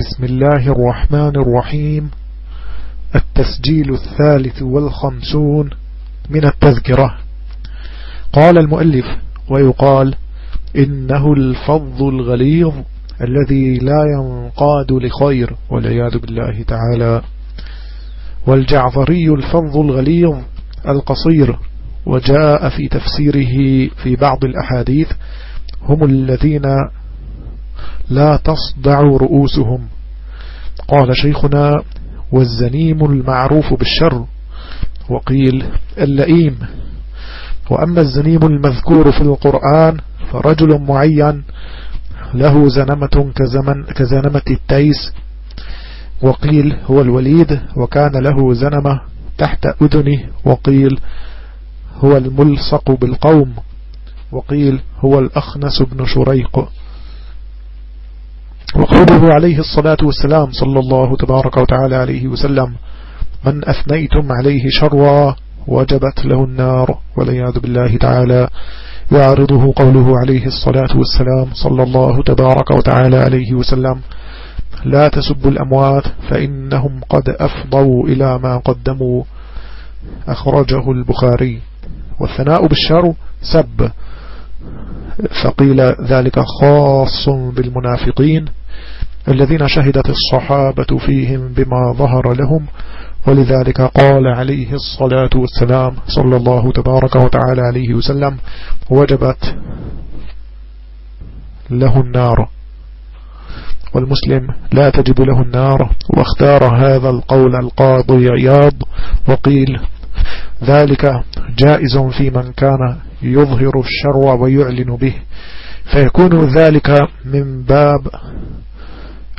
بسم الله الرحمن الرحيم. التسجيل الثالث والخمسون من التذكرة. قال المؤلف ويقال إنه الفظ الغليظ الذي لا ينقاد لخير والعياذ بالله تعالى. والجعفري الفظ الغليظ القصير وجاء في تفسيره في بعض الأحاديث هم الذين لا تصدع رؤوسهم. قال شيخنا والزنيم المعروف بالشر. وقيل اللئيم. وأما الزنيم المذكور في القرآن فرجل معين له زنمة كزمن كزنمة التيس. وقيل هو الوليد وكان له زنمة تحت أذنه. وقيل هو الملصق بالقوم. وقيل هو الأخنس بن شريق. وقوله عليه الصلاة والسلام صلى الله تبارك وتعالى عليه وسلم من أثنيتم عليه شروا وجبت له النار والعياذ بالله تعالى. يعرضه قوله عليه الصلاة والسلام صلى الله تبارك وتعالى عليه وسلم لا تسبوا الأموات فإنهم قد أفضوا إلى ما قدموا أخرجه البخاري. والثناء بالشر سب. فقيل ذلك خاص بالمنافقين الذين شهدت الصحابة فيهم بما ظهر لهم ولذلك قال عليه الصلاة والسلام صلى الله تبارك وتعالى عليه وسلم وجبت له النار. والمسلم لا تجب له النار واختار هذا القول القاضي عياض وقيل ذلك جائز في من كان يظهر الشر ويعلن به. فيكون ذلك من باب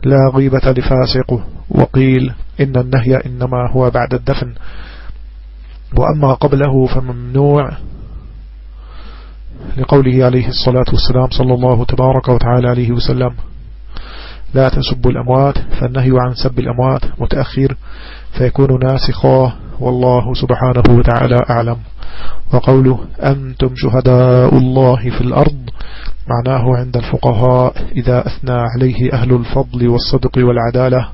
لا غيبة لفاسق. وقيل إن النهي إنما هو بعد الدفن. وأما قبله فممنوع لقوله عليه الصلاة والسلام صلى الله تبارك وتعالى عليه وسلم. لا تسبوا الأموات فالنهي عن سب الأموات متأخر فيكون ناسخا والله سبحانه وتعالى أعلم. وقوله أنتم شهداء الله في الأرض معناه عند الفقهاء إذا أثنى عليه أهل الفضل والصدق والعدالة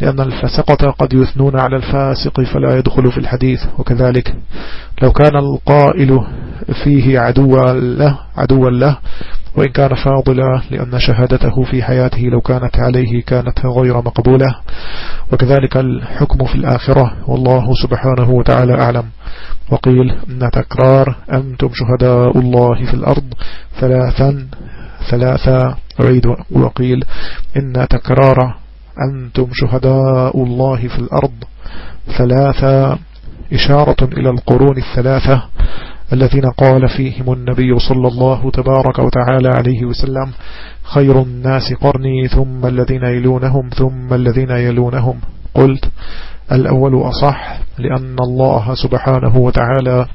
لأن الفسقة قد يثنون على الفاسق فلا يدخل في الحديث. وكذلك لو كان القائل فيه عدوا له, عدوا له وإن كان فاضلا لأن شهادته في حياته لو كانت عليه كانت غير مقبولة. وكذلك الحكم في الآخرة. والله سبحانه وتعالى أعلم. وقيل أن تكرار أنتم شهداء الله في الأرض ثلاثا ثلاثا أعيد وقيل إن تكرار أنتم شهداء الله في الأرض ثلاثا إشارة إلى القرون الثلاثة. الذين قال فيهم النبي صلى الله تبارك وتعالى عليه وسلم خير الناس قرني ثم الذين يلونهم ثم الذين يلونهم. قلت الأول أصح لأن الله سبحانه وتعالى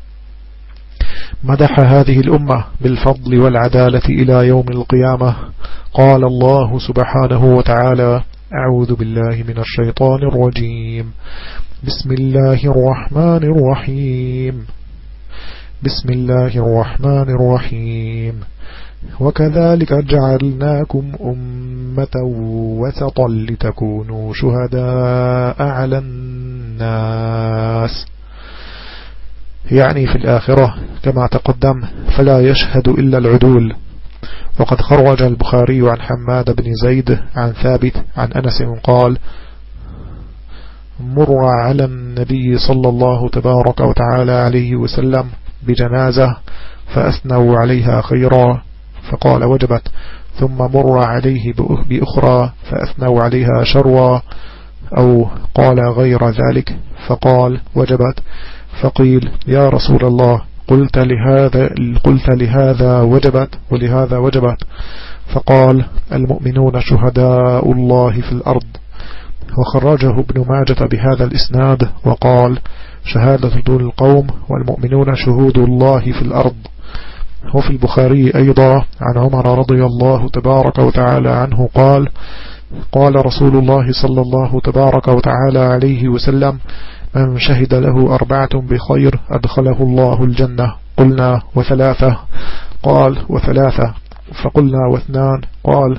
مدح هذه الأمة بالفضل والعدالة إلى يوم القيامة. قال الله سبحانه وتعالى أعوذ بالله من الشيطان الرجيم. بسم الله الرحمن الرحيم. بسم الله الرحمن الرحيم. وكذلك جعلناكم أمة وسطا لتكونوا شهداء على الناس. يعني في الآخرة كما تقدم فلا يشهد إلا العدول. وقد خرج البخاري عن حماد بن زيد عن ثابت عن أنس قال مر على النبي صلى الله تبارك وتعالى عليه وسلم بجنازة فأثنوا عليها خيرا فقال وجبت ثم مر عليه بأخرى فأثنوا عليها شروا أو قال غير ذلك فقال وجبت. فقيل يا رسول الله قلت لهذا قلت لهذا وجبت ولهذا وجبت. فقال المؤمنون شهداء الله في الأرض. وخرجه ابن ماجة بهذا الإسناد وقال شهادة دون القوم والمؤمنون شهود الله في الأرض. وفي البخاري أيضا عن عمر رضي الله تبارك وتعالى عنه قال قال رسول الله صلى الله تبارك وتعالى عليه وسلم من شهد له أربعة بخير أدخله الله الجنة. قلنا وثلاثة. قال وثلاثة. فقلنا واثنان. قال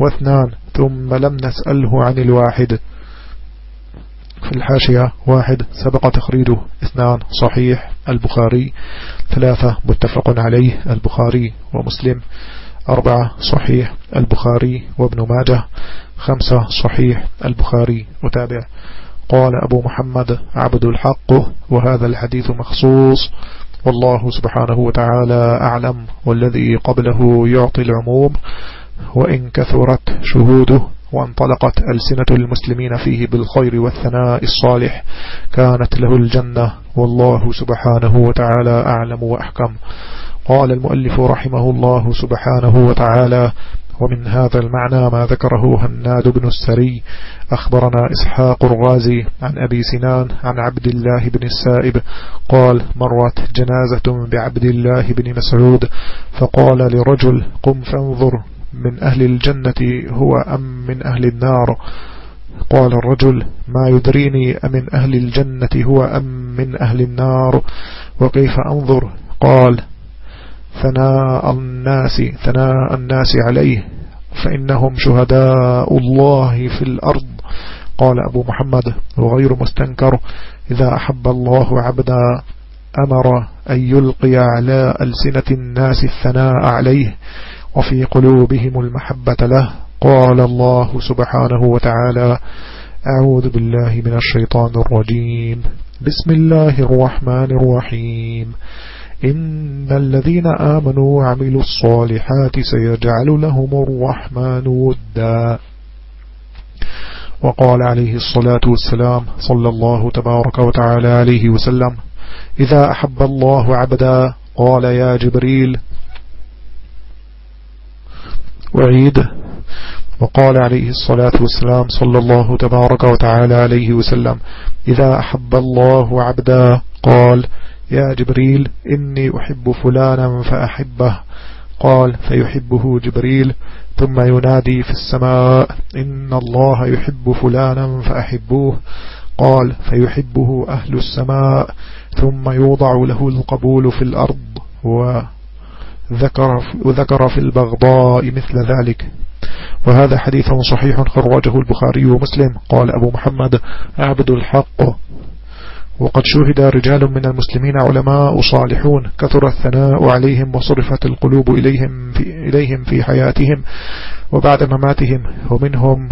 واثنان. ثم لم نسأله عن الواحد. في الحاشية واحد سبق تخريجه اثنان صحيح البخاري ثلاثة متفق عليه البخاري ومسلم أربعة صحيح البخاري وابن ماجه خمسة صحيح البخاري وتابع قال أبو محمد عبد الحق وهذا الحديث مخصوص والله سبحانه وتعالى أعلم والذي قبله يعطي العموم وإن كثرت شهوده وانطلقت ألسنة المسلمين فيه بالخير والثناء الصالح. كانت له الجنة والله سبحانه وتعالى أعلم وأحكم. قال المؤلف رحمه الله سبحانه وتعالى ومن هذا المعنى ما ذكره هناد بن السري. أخبرنا إسحاق الغازي عن أبي سنان عن عبد الله بن السائب. قال مرت جنازة بعبد الله بن مسعود. فقال لرجل قم فانظر. من أهل الجنة هو أم من أهل النار؟ قال الرجل ما يدريني أمن أهل الجنة هو أم من أهل النار؟ وكيف أنظر؟ قال ثناء الناس ثناء الناس عليه فإنهم شهداء الله في الأرض. قال أبو محمد وغير مستنكر إذا أحب الله عبدا أمر أن يلقي على ألسنة الناس الثناء عليه. وفي قلوبهم المحبة له. قال الله سبحانه وتعالى أعوذ بالله من الشيطان الرجيم. بسم الله الرحمن الرحيم. إن الذين آمنوا وعملوا الصالحات سيجعل لهم الرحمن ودا. وقال عليه الصلاة والسلام صلى الله تبارك وتعالى عليه وسلم إذا أحب الله عبدا قال يا جبريل وعيد. وقال عليه الصلاة والسلام صلى الله تبارك وتعالى عليه وسلم إذا أحب الله عبدا قال يا جبريل إني أحب فلانا فأحبه. قال فيحبه جبريل ثم ينادي في السماء إن الله يحب فلانا فأحبوه. قال فيحبه أهل السماء ثم يوضع له القبول في الأرض. وذكر, وذكر في البغضاء مثل ذلك. وهذا حديث صحيح خرجه البخاري ومسلم. قال أبو محمد أعبد الحق. وقد شهد رجال من المسلمين علماء صالحون كثر الثناء عليهم وصرفت القلوب إليهم في, إليهم في حياتهم وبعد مماتهم. ومنهم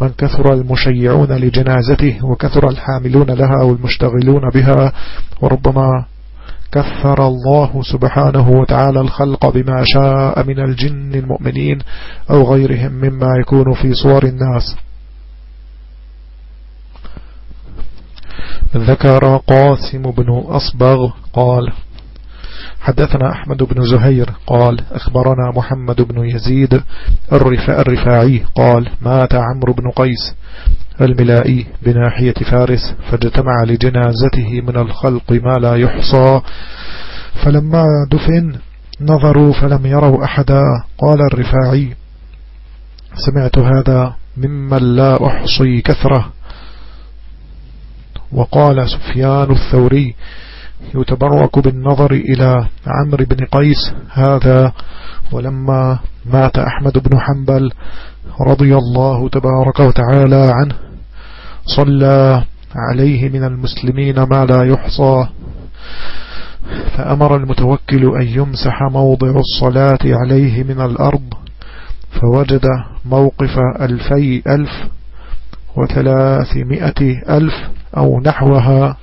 من كثر المشيعون لجنازته وكثر الحاملون لها والمشتغلون بها. وربما كثر الله سبحانه وتعالى الخلق بما شاء من الجن المؤمنين أو غيرهم مما يكون في صور الناس. ذكر قاسم بن أصبغ قال حدثنا أحمد بن زهير قال أخبرنا محمد بن يزيد الرفاعي قال مات عمرو بن قيس. الملائي بناحية فارس فاجتمع لجنازته من الخلق ما لا يحصى. فلما دفن نظروا فلم يروا أحدا. قال الرفاعي سمعت هذا ممن لا أحصي كثرة. وقال سفيان الثوري يتبرك بالنظر إلى عمرو بن قيس هذا. ولما مات أحمد بن حنبل رضي الله تبارك وتعالى عنه صلى عليه من المسلمين ما لا يحصى. فأمر المتوكل أن يمسح موضع الصلاة عليه من الأرض فوجد موقف ألفي ألف وثلاثمائة ألف أو نحوها.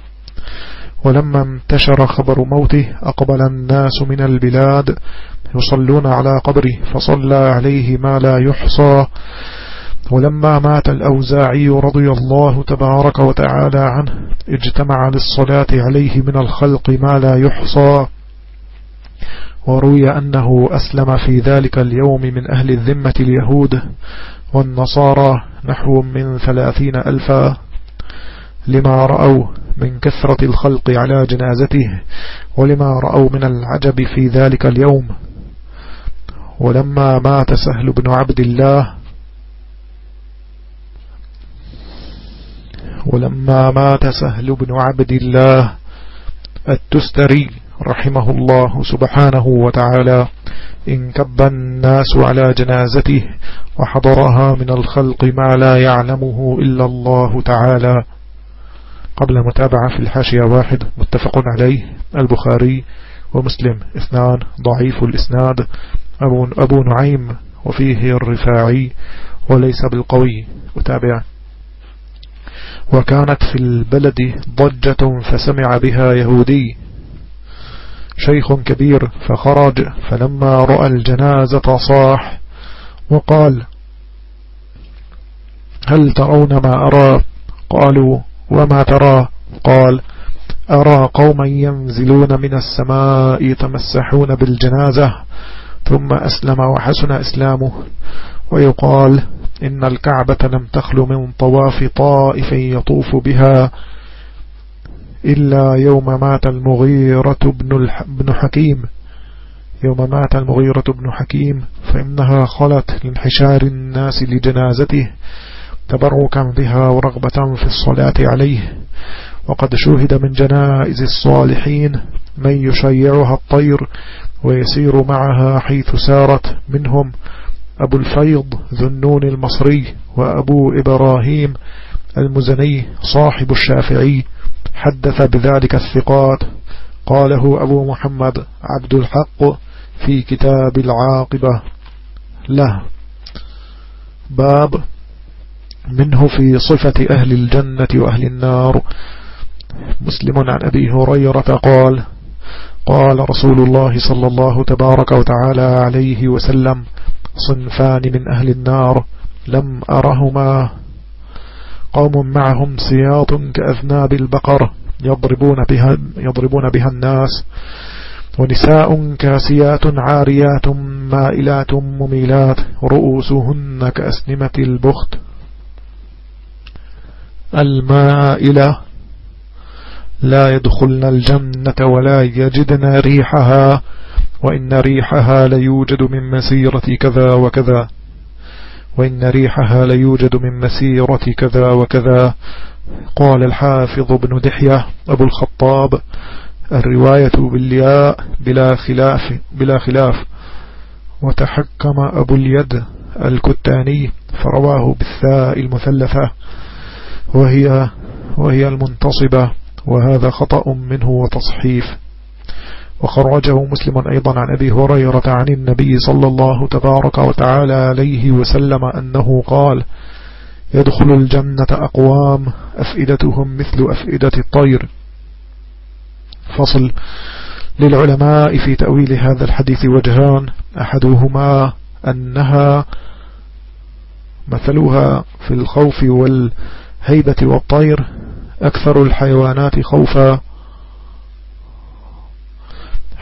ولما انتشر خبر موته أقبل الناس من البلاد يصلون على قبره فصلى عليه ما لا يحصى. ولما مات الأوزاعي رضي الله تبارك وتعالى عنه اجتمع للصلاة عليه من الخلق ما لا يحصى. وروي أنه أسلم في ذلك اليوم من أهل الذمة اليهود والنصارى نحو من ثلاثين ألفا لما رأوا من كثرة الخلق على جنازته ولما رأوا من العجب في ذلك اليوم. ولما مات سهل بن عبد الله ولما مات سهل بن عبد الله التستري رحمه الله سبحانه وتعالى إن كب الناس على جنازته وحضرها من الخلق ما لا يعلمه إلا الله تعالى. قبل متابعة في الحاشية واحد متفق عليه البخاري ومسلم اثنان ضعيف الإسناد أبو, نعيم وفيه الرفاعي وليس بالقوي وتابع وكانت في البلد ضجة فسمع بها يهودي. شيخ كبير فخرج فلما رأى الجنازة صاح وقال هل ترون ما أرى؟ قالوا وما ترى؟ قال أرى قوما ينزلون من السماء يتمسحون بالجنازة ثم أسلم وحسن إسلامه. ويقال إن الكعبة لم تخل من طواف طائف يطوف بها إلا يوم مات المغيرة بن, حكيم. يوم مات المغيرة بن حكيم فإنها خلت لانحشار الناس لجنازته تبركا بها ورغبة في الصلاة عليه. وقد شوهد من جنائز الصالحين من يشيعها الطير ويسير معها حيث سارت منهم أبو الفيض ذنون المصري وأبو إبراهيم المزني صاحب الشافعي حدث بذلك الثقات. قاله أبو محمد عبد الحق في كتاب العاقبة. له. باب. منه في صفة أهل الجنة وأهل النار. مسلم عن أبي هريرة قال قال رسول الله صلى الله تبارك وتعالى عليه وسلم صنفان من أهل النار لم أرهما. قوم معهم سياط كأذناب البقر يضربون بها, يضربون بها الناس. ونساء كاسيات عاريات مائلات مميلات رؤوسهن كأسنمة البخت. المائلة لا يدخلن الجنة ولا يجدن ريحها. وإن ريحها ليوجد من مسيرة كذا وكذا. وإن ريحها ليوجد من مسيرة كذا وكذا. قال الحافظ بن دحية أبو الخطاب الرواية بالياء بلا خلاف, بلا خلاف. وتحكم أبو اليد الكتاني فرواه بالثاء المثلثة. وهي, وهي المنتصبة وهذا خطأ منه وتصحيف. وخرجه مسلم أيضا عن أبي هريرة عن النبي صلى الله تبارك وتعالى عليه وسلم أنه قال يدخل الجنة أقوام أفئدتهم مثل أفئدة الطير. فصل للعلماء في تأويل هذا الحديث وجهان أحدهما أنها مثلها في الخوف والهيبة والطير أكثر الحيوانات خوفا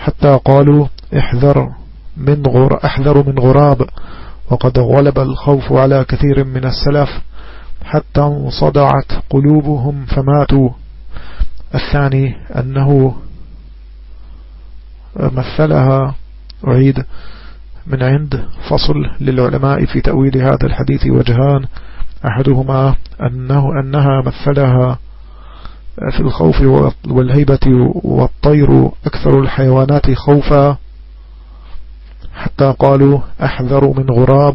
حتى قالوا احذر من غر احذر من غراب وقد غلب الخوف على كثير من السلف حتى انصدعت قلوبهم فماتوا. الثاني أنه مثلها أعيد من عند فصل للعلماء في تأويل هذا الحديث وجهان. أحدهما أنه أنها مثلها في الخوف والهيبة والطير أكثر الحيوانات خوفا. حتى قالوا أحذر من غراب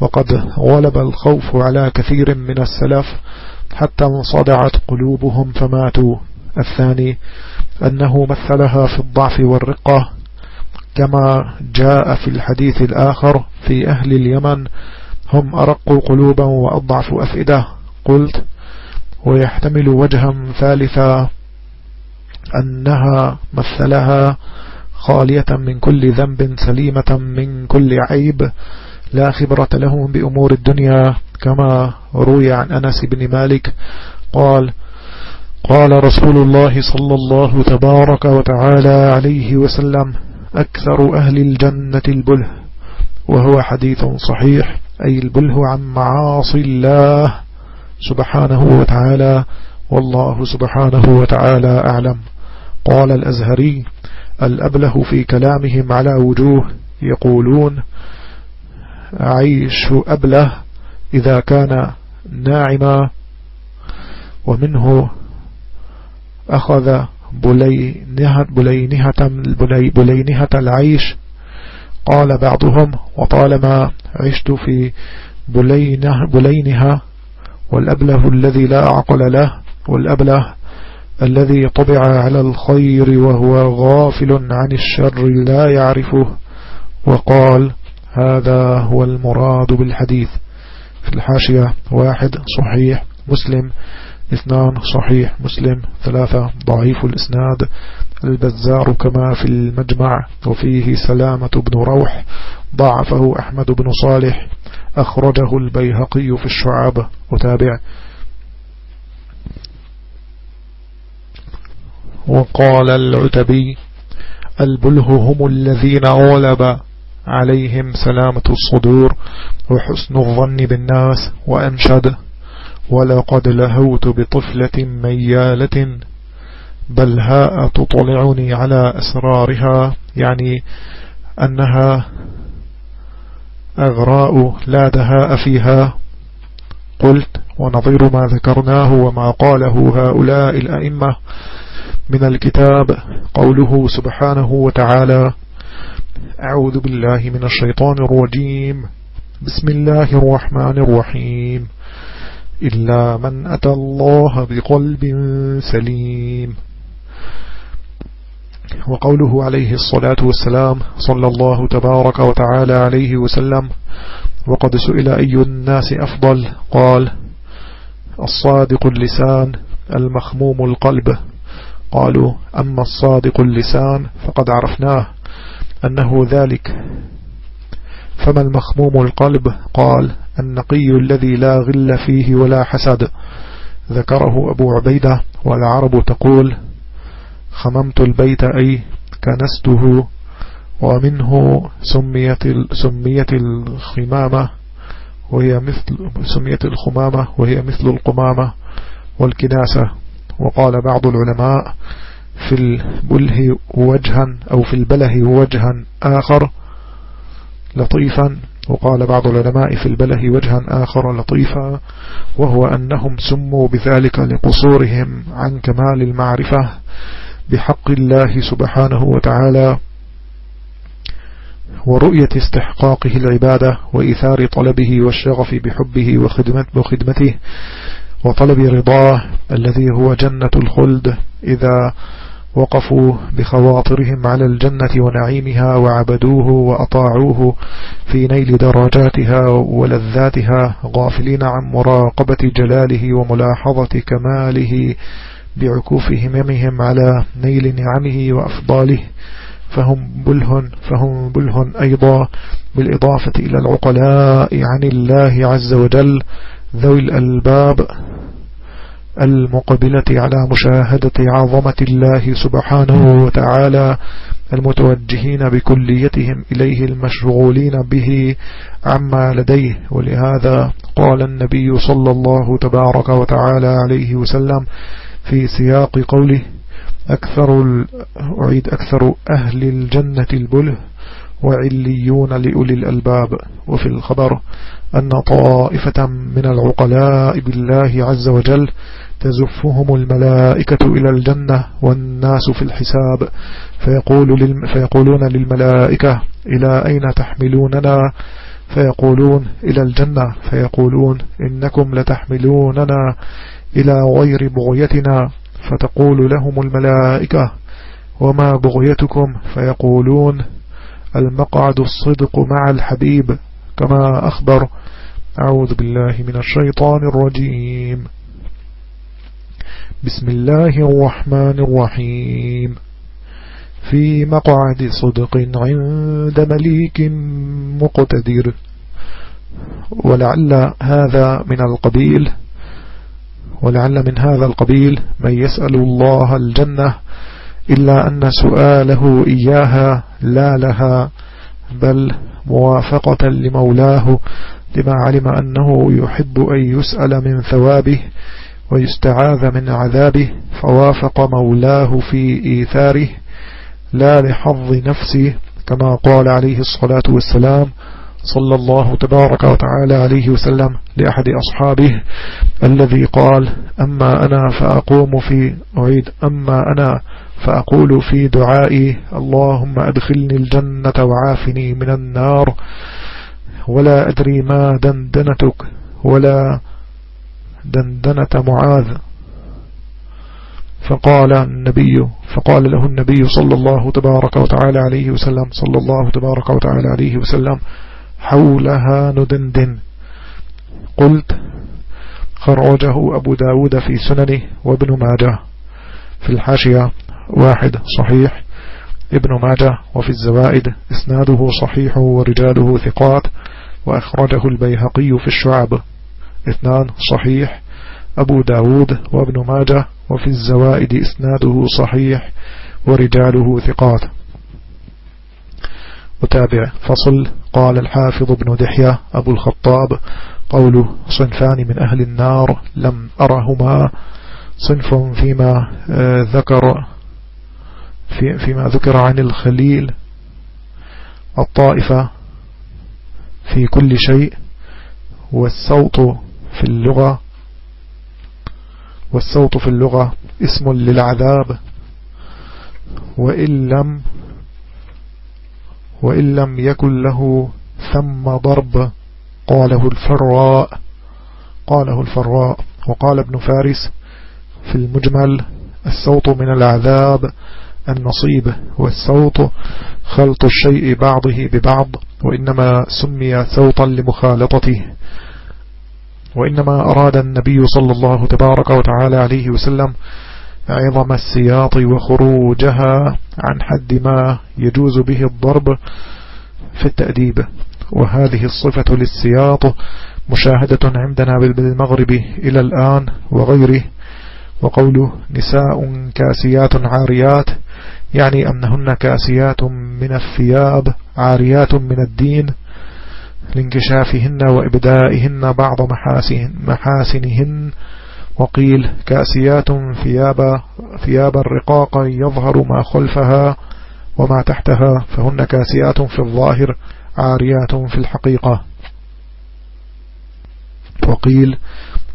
وقد غلب الخوف على كثير من السلف حتى انصدعت قلوبهم فماتوا. الثاني أنه مثلها في الضعف والرقة كما جاء في الحديث الآخر في أهل اليمن هم أرقوا قلوبا وأضعف أفئدة. قلت ويحتمل وجها ثالثا أنها مثلها خالية من كل ذنب سليمة من كل عيب لا خبرة لهم بأمور الدنيا كما روي عن أنس بن مالك قال قال رسول الله صلى الله تبارك وتعالى عليه وسلم أكثر أهل الجنة البله وهو حديث صحيح أي البله عن معاصي الله. سبحانه وتعالى والله سبحانه وتعالى أعلم. قال الأزهري الأبله في كلامهم على وجوه يقولون عيش أبله إذا كان ناعما ومنه أخذ بلينهة, بلينهة, بلينهة العيش. قال بعضهم وطالما عشت في بلينه بلينها والأبله الذي لا عقل له والأبله الذي طبع على الخير وهو غافل عن الشر لا يعرفه وقال هذا هو المراد بالحديث. في الحاشية واحد صحيح مسلم اثنان صحيح مسلم ثلاثة ضعيف الإسناد. البزار كما في المجمع وفيه سلامة بن روح ضعفه أحمد بن صالح. أخرجه البيهقي في الشعاب. وتابع. وقال العتبي البله هم الذين غلب عليهم سلامة الصدور وحسن الظن بالناس وأنشد ولقد لهوت بطفلة ميالة بل هاء تطلعني على أسرارها يعني أنها أغراء لا دهاء فيها. قلت ونظير ما ذكرناه وما قاله هؤلاء الأئمة من الكتاب. قوله سبحانه وتعالى أعوذ بالله من الشيطان الرجيم. بسم الله الرحمن الرحيم. إلا من أتى الله بقلب سليم. وقوله عليه الصلاة والسلام صلى الله تبارك وتعالى عليه وسلم وقد سئل أي الناس أفضل؟ قال الصادق اللسان المخموم القلب. قالوا أما الصادق اللسان فقد عرفناه أنه ذلك. فما المخموم القلب؟ قال النقي الذي لا غل فيه ولا حسد. ذكره أبو عبيدة والعرب تقول خممت البيت أي كنسته ومنه سميت سميت الخمامة وهي مثل سميت الخمامة وهي مثل القمامة والكناسة. وقال بعض العلماء في البله وجها أو في البله وجها آخر لطيفا. وقال بعض العلماء في البله وجها آخر لطيفا وهو أنهم سموا بذلك لقصورهم عن كمال المعرفة. بحق الله سبحانه وتعالى ورؤية استحقاقه العبادة وإثار طلبه والشغف بحبه وخدمته وطلب رضاه الذي هو جنة الخلد إذا وقفوا بخواطرهم على الجنة ونعيمها وعبدوه وأطاعوه في نيل درجاتها ولذاتها غافلين عن مراقبة جلاله وملاحظة كماله بعكوف هممهم على نيل نعمه وأفضاله فهم بله فهم بله أيضا بالإضافة إلى العقلاء عن الله عز وجل ذوي الألباب المقبلة على مشاهدة عظمة الله سبحانه وتعالى المتوجهين بكليتهم إليه المشغولين به عما لديه. ولهذا قال النبي صلى الله تبارك وتعالى عليه وسلم في سياق قوله أكثر أعيد أكثر أهل الجنة البله وعليون لأولي الألباب. وفي الخبر أن طائفة من العقلاء بالله عز وجل تزفهم الملائكة إلى الجنة والناس في الحساب. فيقول للم فيقولون للملائكة إلى أين تحملوننا؟ فيقولون إلى الجنة. فيقولون إنكم لتحملوننا. إلى غير بغيتنا فتقول لهم الملائكة وما بغيتكم فيقولون المقعد الصدق مع الحبيب كما أخبر أعوذ بالله من الشيطان الرجيم. بسم الله الرحمن الرحيم. في مقعد صدق عند مليك مقتدر. ولعل هذا من القبيل ولعل من هذا القبيل من يسأل الله الجنة إلا أن سؤاله إياها لا لها بل موافقة لمولاه لما علم أنه يحب أن يسأل من ثوابه ويستعاذ من عذابه فوافق مولاه في إيثاره لا لحظ نفسه كما قال عليه الصلاة والسلام صلى الله تبارك وتعالى عليه وسلم لأحد أصحابه الذي قال أما أنا فأقوم في أعيد أما أنا فأقول في دعائي اللهم أدخلني الجنة وعافني من النار ولا أدري ما دندنتك ولا دندنة معاذ. فقال النبي فقال له النبي صلى الله تبارك وتعالى عليه وسلم صلى الله تبارك وتعالى عليه وسلم حولها ندندن. قلت خرجه أبو داود في سننه وابن ماجه. في الحاشية واحد صحيح. ابن ماجه. وفي الزوائد إسناده صحيح ورجاله ثقات. وأخرجه البيهقي في الشعب. اثنان صحيح. أبو داود وابن ماجه. وفي الزوائد إسناده صحيح ورجاله ثقات. وتابع فصل. قال الحافظ ابن دحية أبو الخطاب قوله صنفان من أهل النار لم أرهما. صنف فيما آه، ذكر في فيما ذكر عن الخليل. الطائفة في كل شيء والصوت في اللغة والصوت في اللغة اسم للعذاب. وإن لم وإن لم يكن له ثم ضرب قاله الفراء قاله الفراء وقال ابن فارس في المجمل الصوت من العذاب النصيب والصوت خلط الشيء بعضه ببعض وإنما سمي صوتا لمخالطته. وإنما أراد النبي صلى الله تبارك وتعالى عليه وسلم عظم السياط وخروجها. عن حد ما يجوز به الضرب في التأديب. وهذه الصفة للسياط مشاهدة عندنا بالمغرب إلى الآن وغيره. وقوله نساء كاسيات عاريات يعني أنهن كاسيات من الثياب عاريات من الدين لانكشافهن وإبدائهن بعض محاسن محاسنهن. وقيل كأسيات ثياب, ثياب الرقاق يظهر ما خلفها وما تحتها فهن كأسيات في الظاهر عاريات في الحقيقة. وقيل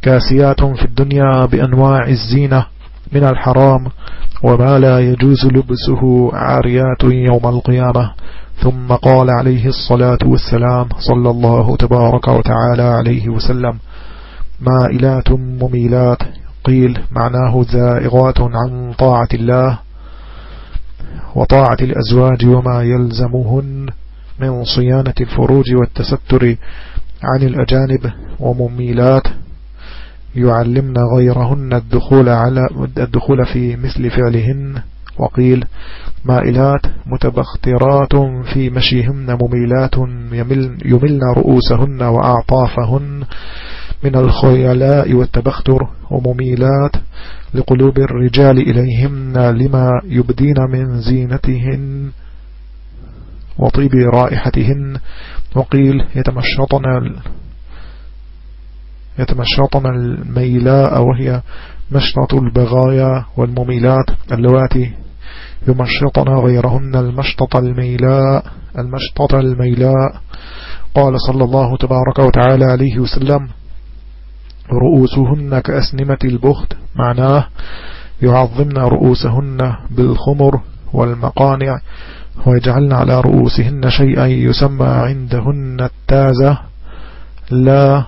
كأسيات في الدنيا بأنواع الزينة من الحرام وما لا يجوز لبسه عاريات يوم القيامة. ثم قال عليه الصلاة والسلام صلى الله تبارك وتعالى عليه وسلم مائلات مميلات. قيل معناه زائغات عن طاعة الله وطاعة الأزواج وما يلزمهن من صيانة الفروج والتستر عن الأجانب ومميلات. يعلمن غيرهن الدخول على الدخول في مثل فعلهن. وقيل مائلات متبخترات في مشيهن مميلات يمل يملن رؤوسهن وأعطافهن. من الخيلاء والتبختر ومميلات لقلوب الرجال إليهن لما يبدين من زينتهن وطيب رائحتهن. وقيل يتمشطن يتمشطن الميلاء وهي مشطة البغايا والمميلات اللواتي. يمشطن غيرهن المشطة الميلاء المشطة الميلاء. قال صلى الله تبارك وتعالى عليه وسلم رؤوسهن كأسنمة البخت معناه يعظمن رؤوسهن بالخمر والمقانع ويجعلن على رؤوسهن شيئا يسمى عندهن التازة لا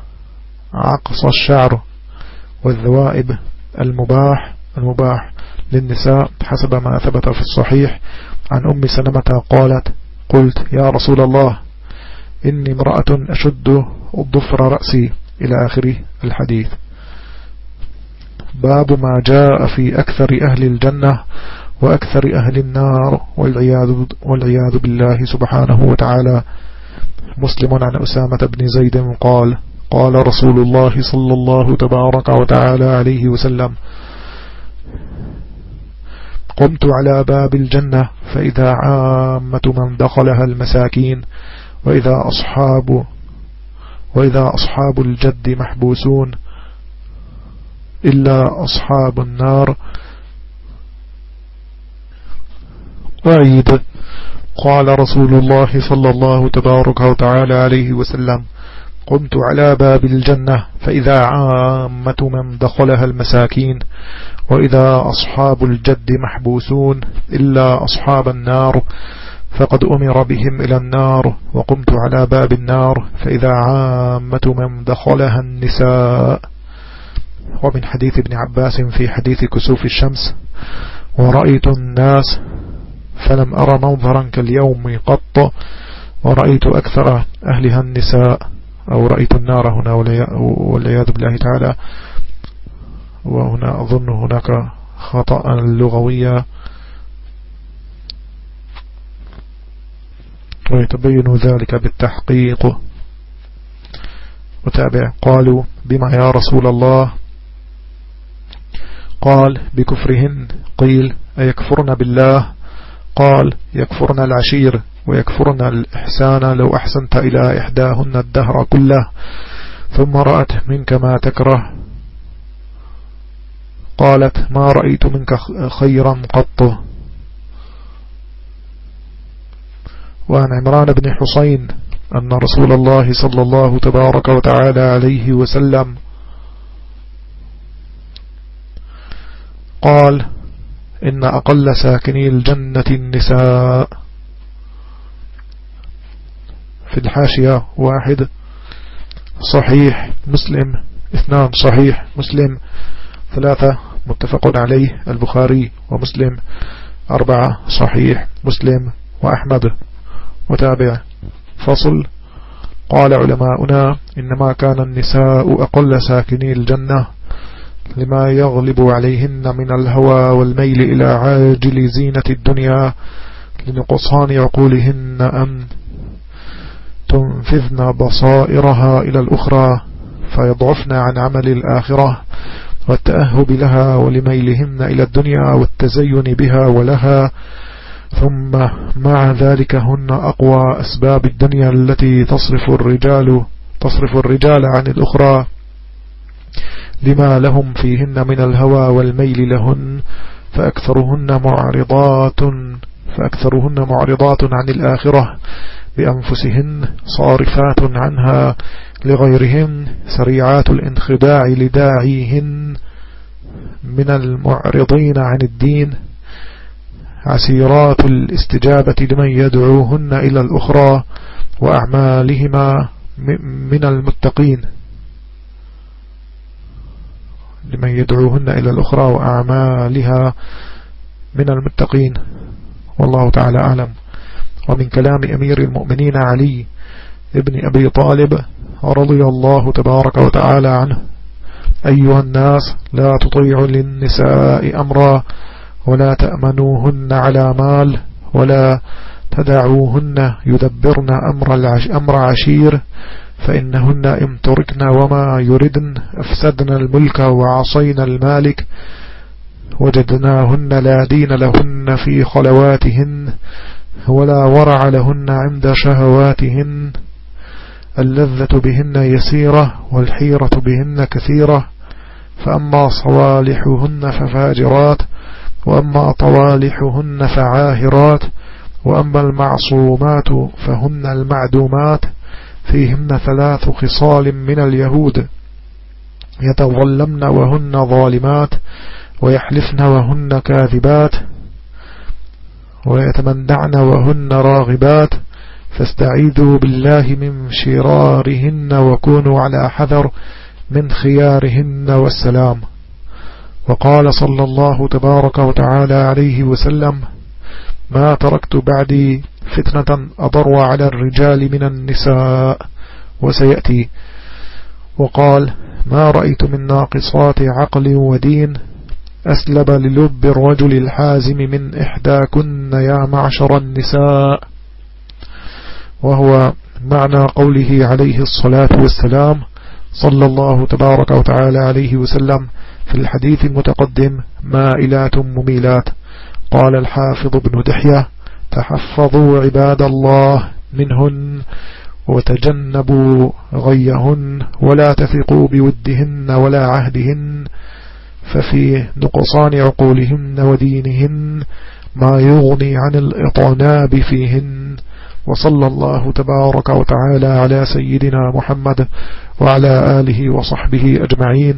عقص الشعر والذوائب المباح المباح للنساء حسب ما ثبت في الصحيح. عن أم سلمة قالت قلت يا رسول الله إني امرأة أشد الضفر رأسي. إلى آخر الحديث. باب ما جاء في أكثر أهل الجنة وأكثر أهل النار والعياذ, والعياذ بالله سبحانه وتعالى. مسلم عن أسامة بن زيد قال قال رسول الله صلى الله تبارك وتعالى عليه وسلم قمت على باب الجنة فإذا عامة من دخلها المساكين وإذا أصحاب وإذا أصحاب الجد محبوسون إلا أصحاب النار. وعيد. قال رسول الله صلى الله تبارك وتعالى عليه وسلم قمت على باب الجنة فإذا عامة من دخلها المساكين. وإذا أصحاب الجد محبوسون إلا أصحاب النار فقد أمر بهم إلى النار وقمت على باب النار فإذا عامة من دخلها النساء. ومن حديث ابن عباس في حديث كسوف الشمس ورأيت الناس فلم أرى منظرا كاليوم قط ورأيت أكثر أهلها النساء. أو رأيت النار هنا والعياذ بالله تعالى. وهنا أظن هناك خطأ لغوية ويتبين ذلك بالتحقيق. وتابع. قالوا بما يا رسول الله؟ قال بكفرهن. قيل أيكفرن بالله؟ قال يكفرن العشير ويكفرن الإحسان لو أحسنت إلى إحداهن الدهر كله. ثم رأت منك ما تكره. قالت ما رأيت منك خيرا قط. وعن عمران بن حسين أن رسول الله صلى الله تبارك وتعالى عليه وسلم قال إن أقل ساكني الجنة النساء. في الحاشية واحد صحيح مسلم اثنان صحيح مسلم ثلاثة متفق عليه البخاري ومسلم أربعة صحيح مسلم وأحمد. وتابع فصل. قال علماؤنا إنما كان النساء أقل ساكني الجنة لما يغلب عليهن من الهوى والميل إلى عاجل زينة الدنيا لنقصان عقولهن أن تنفذن بصائرها إلى الأخرى فيضعفن عن عمل الآخرة والتأهب لها ولميلهن إلى الدنيا والتزين بها ولها ثم مع ذلك هن أقوى أسباب الدنيا التي تصرف الرجال تصرف الرجال عن الأخرى لما لهم فيهن من الهوى والميل لهن فأكثرهن معرضات فأكثرهن معرضات عن الآخرة بأنفسهن صارفات عنها لغيرهن سريعات الانخداع لداعيهن من المعرضين عن الدين. عسيرات الاستجابة لمن يدعوهن إلى الأخرى وأعمالهما من المتقين. لمن يدعوهن إلى الأخرى وأعمالها من المتقين. والله تعالى أعلم. ومن كلام أمير المؤمنين علي ابن أبي طالب رضي الله تبارك وتعالى عنه أيها الناس لا تطيعوا للنساء أمرا ولا تأمنوهن على مال ولا تدعوهن يدبرن أمر, العش أمر عشير فإنهن إن تركن وما يردن أفسدن الملك وعصين المالك وجدناهن لا دين لهن في خلواتهن ولا ورع لهن عند شهواتهن. اللذة بهن يسيرة والحيرة بهن كثيرة. فأما صوالحهن ففاجرات وأما طوالحهن فعاهرات وأما المعصومات فهن المعدومات. فيهن ثلاث خصال من اليهود. يتظلمن وهن ظالمات ويحلفن وهن كاذبات ويتمنعن وهن راغبات. فاستعيذوا بالله من شرارهن وكونوا على حذر من خيارهن والسلام. وقال صلى الله تبارك وتعالى عليه وسلم ما تركت بعدي فتنة أضر على الرجال من النساء. وسيأتي. وقال ما رأيت من ناقصات عقل ودين أسلب للب الرجل الحازم من إحداكن يا معشر النساء. وهو معنى قوله عليه الصلاة والسلام صلى الله تبارك وتعالى عليه وسلم في الحديث المتقدم مائلات مميلات. قال الحافظ بن دحية تحفظوا عباد الله منهن وتجنبوا غيهن ولا تثقوا بودهن ولا عهدهن ففي نقصان عقولهن ودينهن ما يغني عن الإطناب فيهن. وصلى الله تبارك وتعالى على سيدنا محمد وعلى آله وصحبه أجمعين.